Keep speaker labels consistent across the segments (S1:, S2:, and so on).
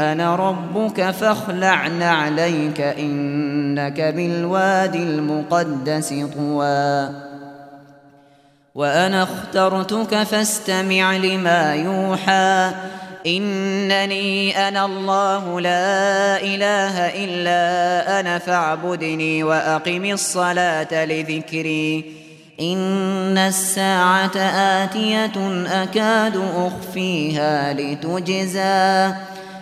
S1: أنا ربك فاخلع عليك إنك بالواد المقدس طوى وأنا اخترتك فاستمع لما يوحى إنني أنا الله لا إله إلا أنا فاعبدني وأقم الصلاة لذكري إن الساعة آتية أكاد أخفيها لتجزى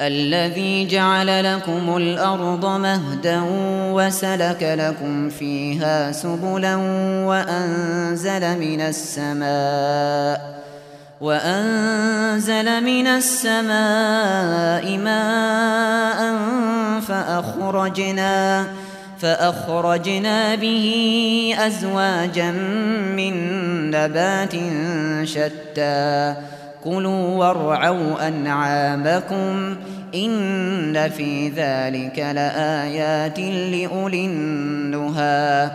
S1: الذي جعل لكم الأرض مهدا وسلك لكم فيها سبلا وأنزل من السماء وأنزل من السماء ماء فأخرجنا فأخرجنا به أزواجا من نبات شتى كلوا وارعوا أنعامكم إن في ذلك لآيات لأولي النهي